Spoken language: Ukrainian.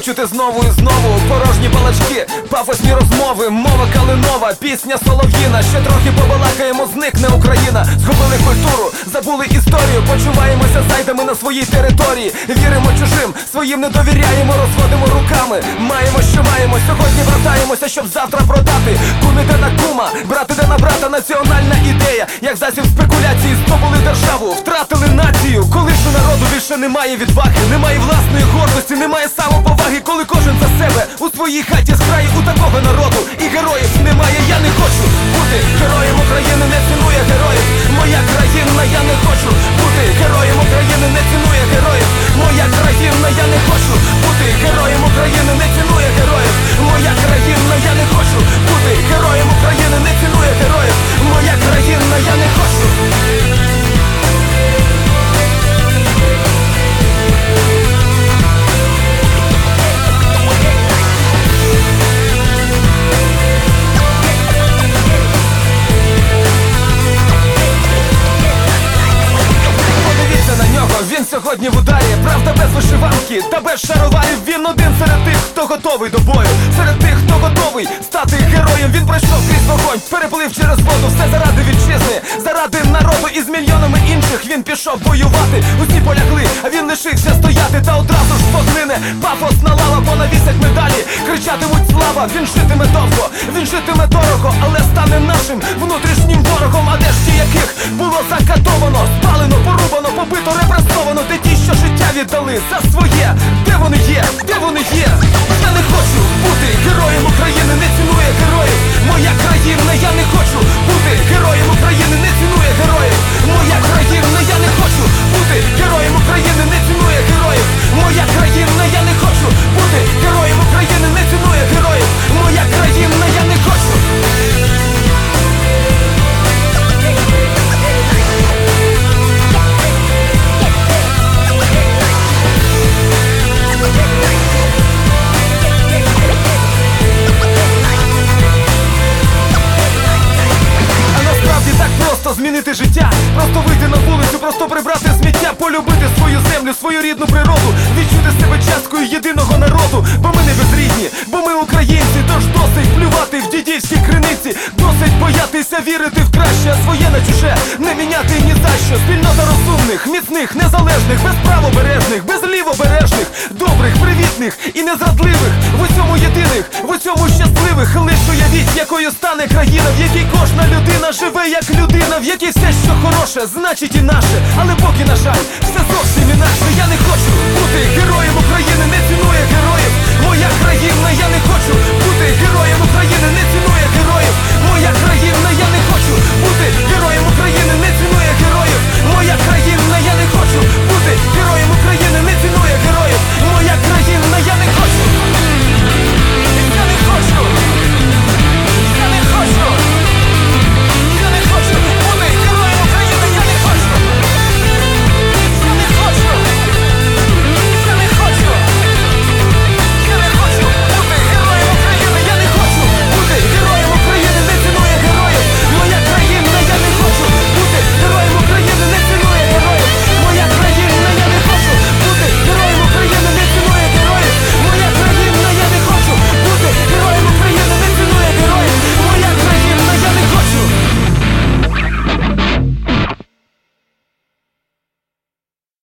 чути знову і знову порожні балачки, пафосні розмови, мова калинова, пісня солов'їна. Ще трохи побалакаємо, зникне Україна. Згубили культуру, забули історію, почуваємося зайдами на своїй території. Віримо чужим, своїм не довіряємо, розводимо руками. Маємо, що маємо. Сьогодні вертаємося, щоб завтра продати. Куміте на кума, брати де на брата, національна ідея. Як засіб спекуляції здобули державу, втратили націю. Коли ж у народу більше немає відваги, немає власної гордості, немає він сьогодні в ударі Правда без вишиванки. Та без шароварів Він один серед тих, хто готовий до бою. Серед тих, хто готовий стати героєм. Він пройшов крізь вогонь, переплив через воду Все заради вітчизни, заради народу І з мільйонами інших він пішов воювати. Усі полягли, а він лишився стояти Та одразу ж поглине пафосна лава Понавісять медалі, кричатимуть слава Він житиме довго, він житиме дорого Але стане нашим внутрішнім ворогом. А де ж ті, яких було закатовано Спалено, порубано, побито, репресовано? Де ті, що життя віддали за своє? Де вони є? Де вони є? Я не хочу бути героєм України, не цінує героїв просто змінити життя, просто вийти на вулицю, просто прибрати сміття, полюбити свою землю, свою рідну природу, відчути себе часткою єдиного народу, бо ми не безрідні, бо ми українці, тож досить плювати в дідівські серці Досить боятися вірити в краще, а своє на чуже не міняти ні за що Спільнота розумних, міцних, незалежних, без правобережних, без лівобережних, добрих, привітних і незрадливих. В усьому єдиних, в усьому щасливих Лиш уявіть, якою стане країна, в якій кожна людина живе як людина, в якій все, що хороше, значить і наше. Але поки, на жаль, все зовсім інакше. Я не хочу бути героєм України, не цінує героїв